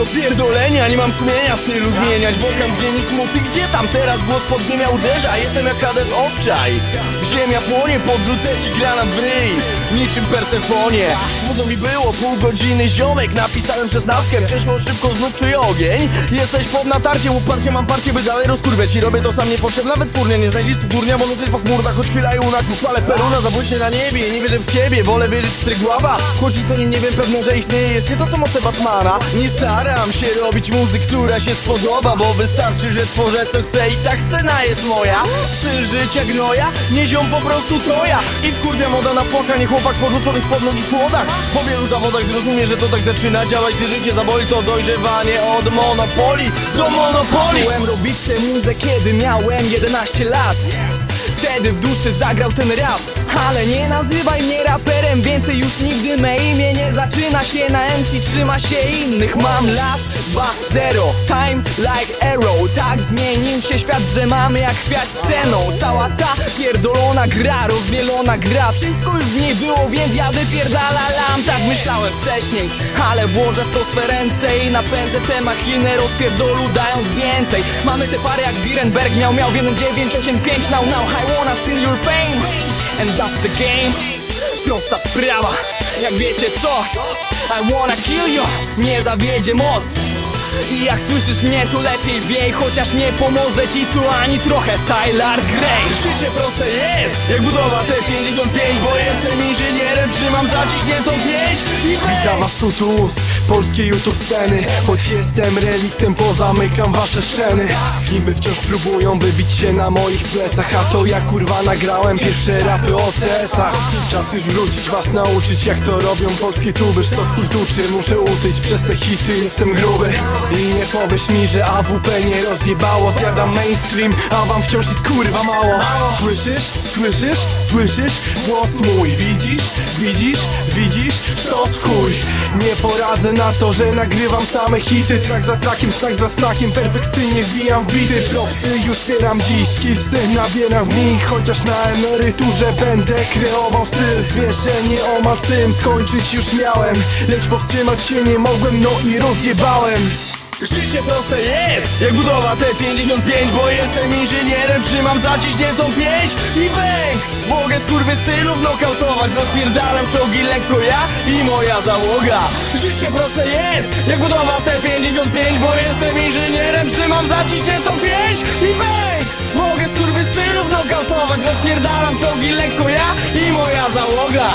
Dużo pierdolenia, nie mam sumienia stylu zmieniać Wokam geni smuty, gdzie tam teraz głos podziemia uderza? Jestem jak Hades obczaj. Ziemia płonie, podrzucę ci granat w ryj. Niczym Persefonie. Smutno mi było, pół godziny ziomek. Napisałem szesnastkę, przeszło szybko, znów czuję ogień. Jesteś pod natarciem, uparcie mam parcie By dalej rozkurwiać. I robię to sam niepotrzebne Nawet furnie, nie znajdziesz tu durnia Bo nocy po chmurach, choć chwilają na kus Ale peruna zabłyśnie na niebie, nie wierzę w ciebie Wolę wierzyć w strygława Choć nic o nim nie wiem, pewne, że istnieje. Jest nie to co moce Batmana. Nie staram się robić muzyk, która się spodoba Bo wystarczy, że tworzę co chcę I tak scena jest moja. Styl życia gnoja, nie ziom po prostu troja. I wkurwia moda na płakanie chłopak porzuconych pod nogi płodach. Po wielu zawodach zrozumie, że to tak zaczyna działać Gdy życie zaboli to dojrzewanie od monopoli do monopoli. Zacząłem robić tę muzę kiedy miałem 11 lat. Wtedy w duszy zagrał ten rap Ale nie nazywaj mnie raperem Więcej już nigdy me imię nie zaczyna się. Na MC Trzyma się innych Mam lat 2-0 Time like arrow Tak zmienił się świat, że mamy jak kwiat sceną Cała ta pierdolona gra Rozmielona gra. Wszystko już w niej było, więc ja wypierdalalam. Tak myślałem wcześniej Ale włożę w to swe ręce I napędzę te machiny Rozpierdolu dając więcej. Mamy te pary jak Birenberg miał Miał w 1985 Now now I wanna steal your fame And that's the game. Prosta sprawa. Jak wiecie co? I wanna kill you. Nie zawiedzie moc. I jak słyszysz mnie to lepiej wiej Chociaż nie pomoże ci tu ani trochę. Stylar Grey. Życie proste jest, jak budowa T55 Bo jestem inżynierem, trzymam zaciśniętą pięść I Witam was tu tu z polskiej YouTube sceny Choć jestem reliktem, pozamykam wasze szczeny Niby wciąż próbują wybić się na moich plecach A to ja kurwa nagrałem pierwsze rapy o CS-ach Czas już wrócić, was nauczyć jak to robią polskie tuby To swój tuczy, muszę utyć przez te hity Jestem gruby i nie powiesz mi, że AWP nie rozjebało Zjadam mainstream, a wam wciąż jest kurwa mało Słyszysz? Słyszysz? Słyszysz? Głos mój Widzisz? Widzisz? Widzisz? To w chuj Nie poradzę na to, że nagrywam same hity. Track za trackiem, stack za stackiem Perfekcyjnie wbijam w bity. Propsy już zbieram dziś Skillsy nabieram w nich. Chociaż na emeryturze będę kreował styl. Wiesz, że nie omal z tym skończyć już miałem. Lecz powstrzymać się nie mogłem, no i rozjebałem. Życie proste jest, jak budowa T55 Bo jestem inżynierem, trzymam zaciśniętą pięść I bęk, mogę skurwysynów nokautować Rozpierdalam czołgi lekko ja i moja załoga. Życie proste jest, jak budowa T55 Bo jestem inżynierem, trzymam zaciśniętą pięść I bęk, mogę skurwysynów nokautować Rozpierdalam czołgi lekko ja i moja załoga